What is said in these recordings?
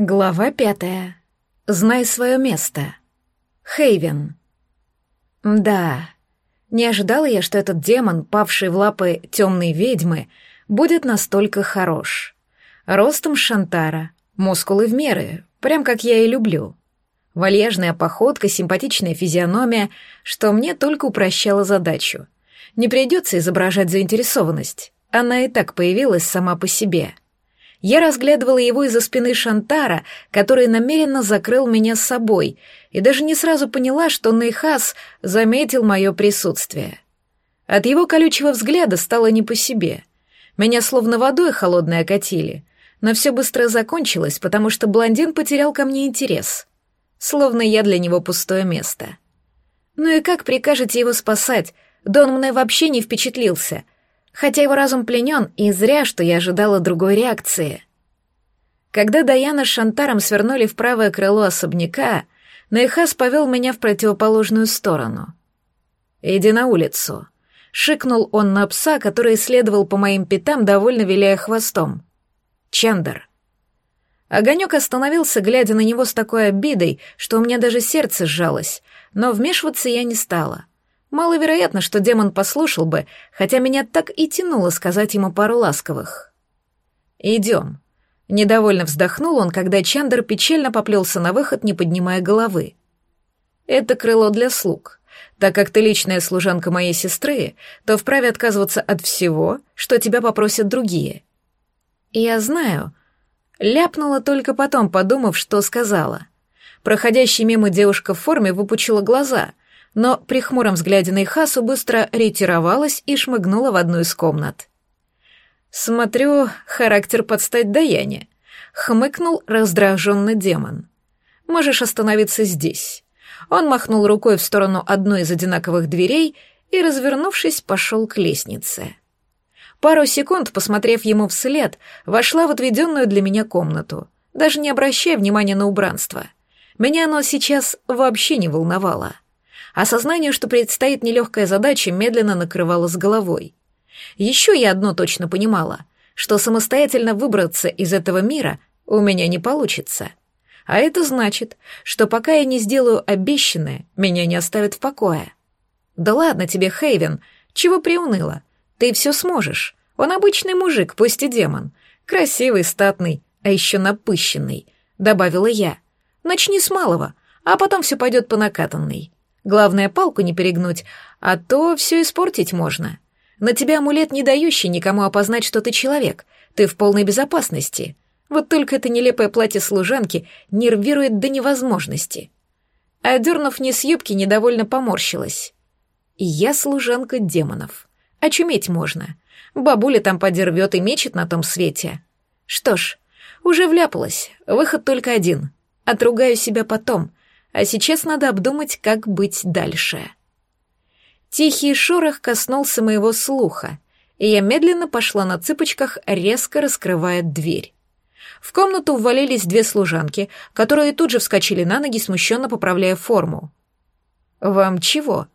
Глава пятая. Знай свое место. Хейвен. Да, не ожидала я, что этот демон, павший в лапы темной ведьмы, будет настолько хорош. Ростом Шантара, мускулы в меры, прям как я и люблю. Вальяжная походка, симпатичная физиономия, что мне только упрощало задачу. Не придется изображать заинтересованность, она и так появилась сама по себе — я разглядывала его из-за спины Шантара, который намеренно закрыл меня с собой, и даже не сразу поняла, что Нейхас заметил мое присутствие. От его колючего взгляда стало не по себе. Меня словно водой холодной окатили, но все быстро закончилось, потому что блондин потерял ко мне интерес. Словно я для него пустое место. Ну и как прикажете его спасать? Да он мной вообще не впечатлился — хотя его разум пленен, и зря, что я ожидала другой реакции. Когда Даяна с Шантаром свернули в правое крыло особняка, Нейхас повел меня в противоположную сторону. «Иди на улицу», — шикнул он на пса, который следовал по моим пятам, довольно виляя хвостом. «Чандер». Огонек остановился, глядя на него с такой обидой, что у меня даже сердце сжалось, но вмешиваться я не стала. Маловероятно, что демон послушал бы, хотя меня так и тянуло сказать ему пару ласковых. «Идем». Недовольно вздохнул он, когда Чандер печально поплелся на выход, не поднимая головы. «Это крыло для слуг. Так как ты личная служанка моей сестры, то вправе отказываться от всего, что тебя попросят другие». «Я знаю», ляпнула только потом, подумав, что сказала. Проходящая мимо девушка в форме выпучила глаза, но при хмуром взгляде на Ихасу быстро ретировалась и шмыгнула в одну из комнат. «Смотрю, характер подстать Даяне», — хмыкнул раздраженный демон. «Можешь остановиться здесь». Он махнул рукой в сторону одной из одинаковых дверей и, развернувшись, пошел к лестнице. Пару секунд, посмотрев ему вслед, вошла в отведенную для меня комнату, даже не обращая внимания на убранство. Меня оно сейчас вообще не волновало. Осознание, что предстоит нелегкая задача, медленно накрывало с головой. Еще я одно точно понимала, что самостоятельно выбраться из этого мира у меня не получится. А это значит, что пока я не сделаю обещанное, меня не оставят в покое. Да ладно тебе, Хейвен, чего приуныла? Ты все сможешь. Он обычный мужик, пусть и демон. Красивый, статный, а еще напыщенный, добавила я. Начни с малого, а потом все пойдет по накатанной. Главное, палку не перегнуть, а то все испортить можно. На тебя амулет, не дающий никому опознать, что ты человек. Ты в полной безопасности. Вот только это нелепое платье служанки нервирует до невозможности. А дернув не с юбки, недовольно поморщилась. я служанка демонов. Очуметь можно. Бабуля там подервет и мечет на том свете. Что ж, уже вляпалась. Выход только один. Отругаю себя потом, а сейчас надо обдумать, как быть дальше. Тихий шорох коснулся моего слуха, и я медленно пошла на цыпочках, резко раскрывая дверь. В комнату ввалились две служанки, которые тут же вскочили на ноги, смущенно поправляя форму. «Вам чего?»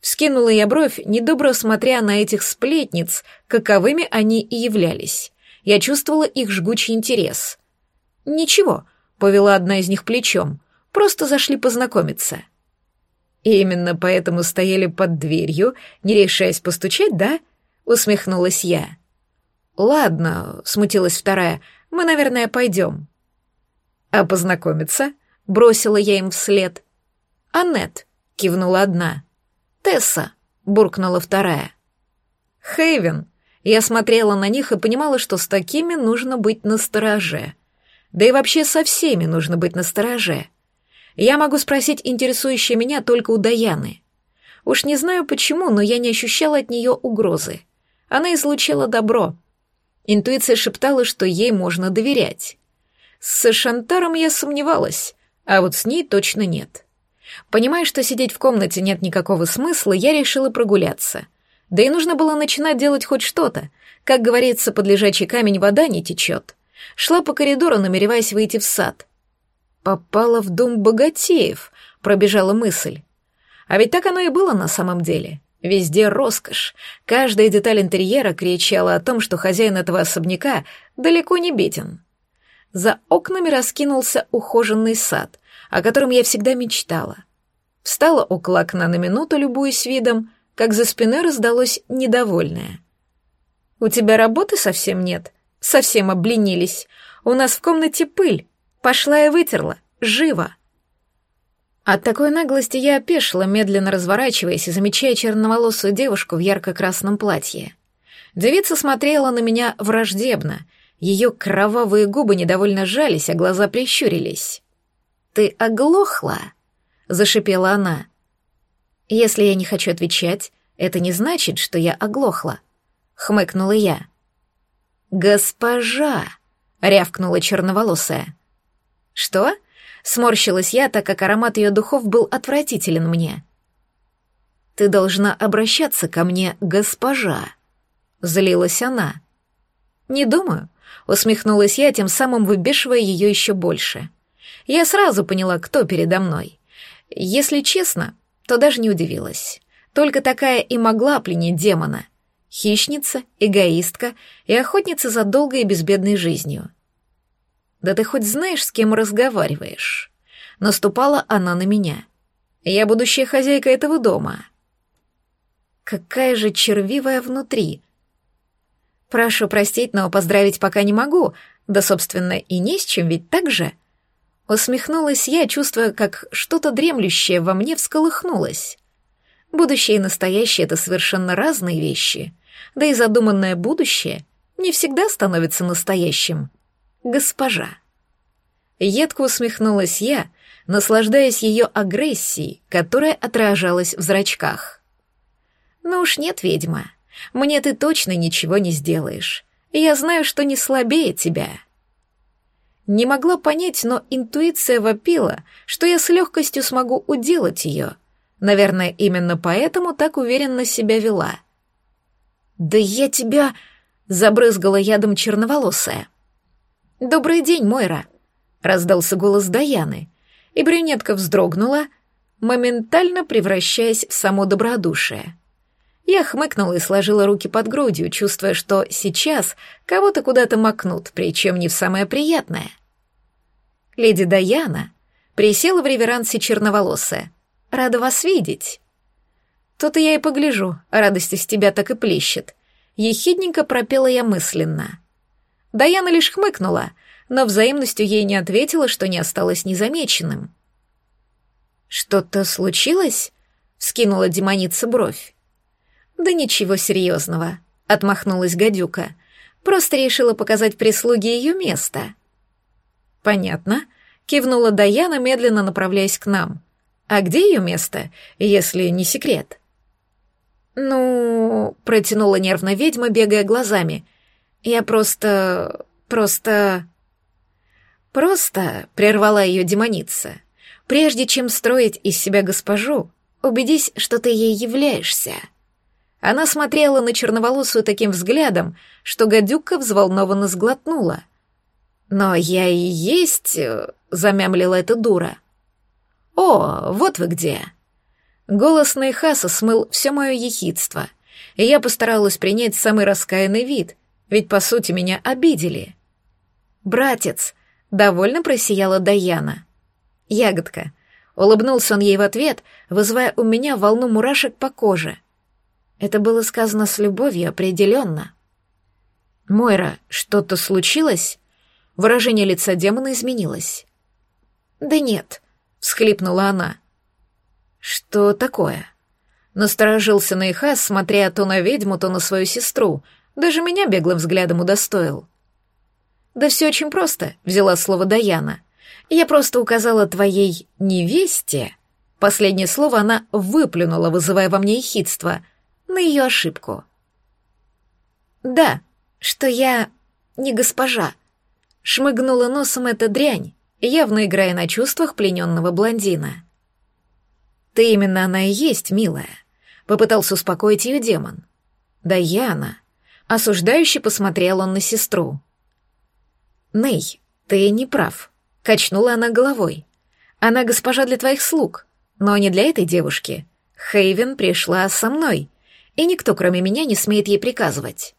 Вскинула я бровь, недобро смотря на этих сплетниц, каковыми они и являлись. Я чувствовала их жгучий интерес. «Ничего», — повела одна из них плечом. Просто зашли познакомиться. И именно поэтому стояли под дверью, не решаясь постучать, да? Усмехнулась я. Ладно, смутилась вторая, мы, наверное, пойдем. А познакомиться? Бросила я им вслед. Аннет, кивнула одна. Тесса, буркнула вторая. Хейвен. Я смотрела на них и понимала, что с такими нужно быть настороже. Да и вообще со всеми нужно быть настороже. Я могу спросить интересующее меня только у Даяны. Уж не знаю почему, но я не ощущала от нее угрозы. Она излучила добро. Интуиция шептала, что ей можно доверять. С Шантаром я сомневалась, а вот с ней точно нет. Понимая, что сидеть в комнате нет никакого смысла, я решила прогуляться. Да и нужно было начинать делать хоть что-то. Как говорится, под лежачий камень вода не течет. Шла по коридору, намереваясь выйти в сад. Попала в дом богатеев, пробежала мысль. А ведь так оно и было на самом деле. Везде роскошь. Каждая деталь интерьера кричала о том, что хозяин этого особняка далеко не беден. за окнами раскинулся ухоженный сад, о котором я всегда мечтала. Встала около окна на минуту, любуясь видом, как за спиной раздалось недовольное. «У тебя работы совсем нет? Совсем обленились. У нас в комнате пыль. Пошла и вытерла. Живо!» От такой наглости я опешила, медленно разворачиваясь и замечая черноволосую девушку в ярко-красном платье. Девица смотрела на меня враждебно. Ее кровавые губы недовольно сжались, а глаза прищурились. «Ты оглохла?» — зашипела она. «Если я не хочу отвечать, это не значит, что я оглохла», — хмыкнула я. «Госпожа!» — рявкнула черноволосая. «Что?» Сморщилась я, так как аромат ее духов был отвратителен мне. «Ты должна обращаться ко мне, госпожа», — злилась она. «Не думаю», — усмехнулась я, тем самым выбешивая ее еще больше. Я сразу поняла, кто передо мной. Если честно, то даже не удивилась. Только такая и могла пленить демона. Хищница, эгоистка и охотница за долгой и безбедной жизнью. Да ты хоть знаешь, с кем разговариваешь? Наступала она на меня. Я будущая хозяйка этого дома. Какая же червивая внутри. Прошу простить, но поздравить пока не могу. Да, собственно, и не с чем, ведь так же? Усмехнулась я, чувствуя, как что-то дремлющее во мне всколыхнулось. Будущее и настоящее — это совершенно разные вещи. Да и задуманное будущее не всегда становится настоящим госпожа. Едко усмехнулась я, наслаждаясь ее агрессией, которая отражалась в зрачках. «Ну уж нет, ведьма, мне ты точно ничего не сделаешь. Я знаю, что не слабее тебя». Не могла понять, но интуиция вопила, что я с легкостью смогу уделать ее. Наверное, именно поэтому так уверенно себя вела. «Да я тебя...» — забрызгала ядом черноволосая. «Добрый день, Мойра!» — раздался голос Даяны, и брюнетка вздрогнула, моментально превращаясь в само добродушие. Я хмыкнула и сложила руки под грудью, чувствуя, что сейчас кого-то куда-то макнут, причем не в самое приятное. Леди Даяна присела в реверансе черноволосая. «Рада вас видеть!» «То-то я и погляжу, радость из тебя так и плещет», — ехидненько пропела я мысленно — Даяна лишь хмыкнула, но взаимностью ей не ответила, что не осталось незамеченным. «Что-то случилось?» — скинула демоница бровь. «Да ничего серьезного», — отмахнулась гадюка. «Просто решила показать прислуге ее место». «Понятно», — кивнула Даяна, медленно направляясь к нам. «А где ее место, если не секрет?» «Ну...» — протянула нервно ведьма, бегая глазами — я просто... просто... Просто, прервала ее демоница, прежде чем строить из себя госпожу, убедись, что ты ей являешься. Она смотрела на черноволосую таким взглядом, что гадюка взволнованно сглотнула. «Но я и есть...» — замямлила эта дура. «О, вот вы где!» Голос Нейхаса смыл все мое ехидство, и я постаралась принять самый раскаянный вид — ведь, по сути, меня обидели. «Братец!» — довольно просияла Даяна. «Ягодка!» — улыбнулся он ей в ответ, вызывая у меня волну мурашек по коже. Это было сказано с любовью определенно. «Мойра, что-то случилось?» Выражение лица демона изменилось. «Да нет», — всхлипнула она. «Что такое?» Насторожился Нейхас, смотря то на ведьму, то на свою сестру, даже меня беглым взглядом удостоил. «Да все очень просто», — взяла слово Даяна. «Я просто указала твоей невесте...» Последнее слово она выплюнула, вызывая во мне ехидство, на ее ошибку. «Да, что я не госпожа», — шмыгнула носом эта дрянь, явно играя на чувствах плененного блондина. «Ты именно она и есть, милая», — попытался успокоить ее демон. «Даяна, Осуждающе посмотрел он на сестру. «Ней, ты не прав», — качнула она головой. «Она госпожа для твоих слуг, но не для этой девушки. Хейвен пришла со мной, и никто, кроме меня, не смеет ей приказывать».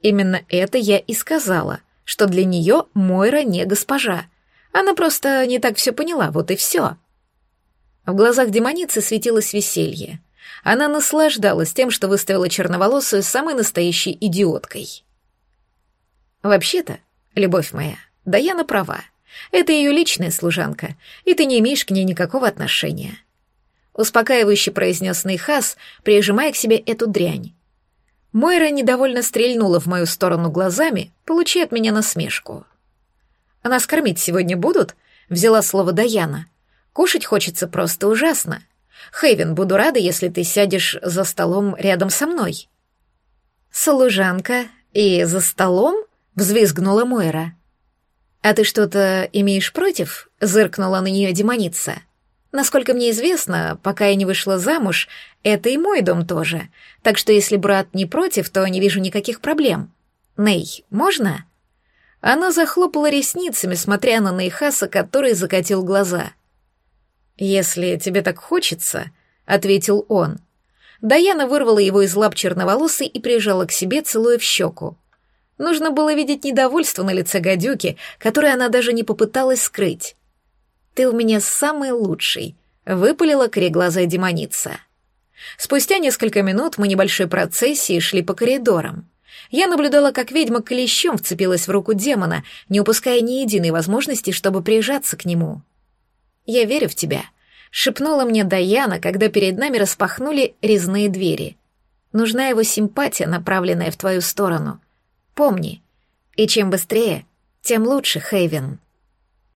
Именно это я и сказала, что для нее Мойра не госпожа. Она просто не так все поняла, вот и все. В глазах демоницы светилось веселье. Она наслаждалась тем, что выставила черноволосую самой настоящей идиоткой. Вообще-то, любовь моя, Даяна права. Это ее личная служанка, и ты не имеешь к ней никакого отношения. Успокаивающе произнес Нейхас, прижимая к себе эту дрянь. Мойра недовольно стрельнула в мою сторону глазами, получая от меня насмешку. «А нас кормить сегодня будут?» — взяла слово Даяна. «Кушать хочется просто ужасно. Хейвен, буду рада, если ты сядешь за столом рядом со мной». «Служанка и за столом?» — взвизгнула Мойра. «А ты что-то имеешь против?» — зыркнула на нее демоница. Насколько мне известно, пока я не вышла замуж, это и мой дом тоже. Так что если брат не против, то не вижу никаких проблем. Ней, можно? Она захлопала ресницами, смотря на Нейхаса, который закатил глаза. «Если тебе так хочется», — ответил он. Даяна вырвала его из лап черноволосой и прижала к себе, целуя в щеку. Нужно было видеть недовольство на лице гадюки, которое она даже не попыталась скрыть. «Ты у меня самый лучший», — выпалила кореглазая демоница. Спустя несколько минут мы небольшой процессией шли по коридорам. Я наблюдала, как ведьма клещом вцепилась в руку демона, не упуская ни единой возможности, чтобы прижаться к нему. «Я верю в тебя», — шепнула мне Даяна, когда перед нами распахнули резные двери. «Нужна его симпатия, направленная в твою сторону. Помни, и чем быстрее, тем лучше, Хейвен».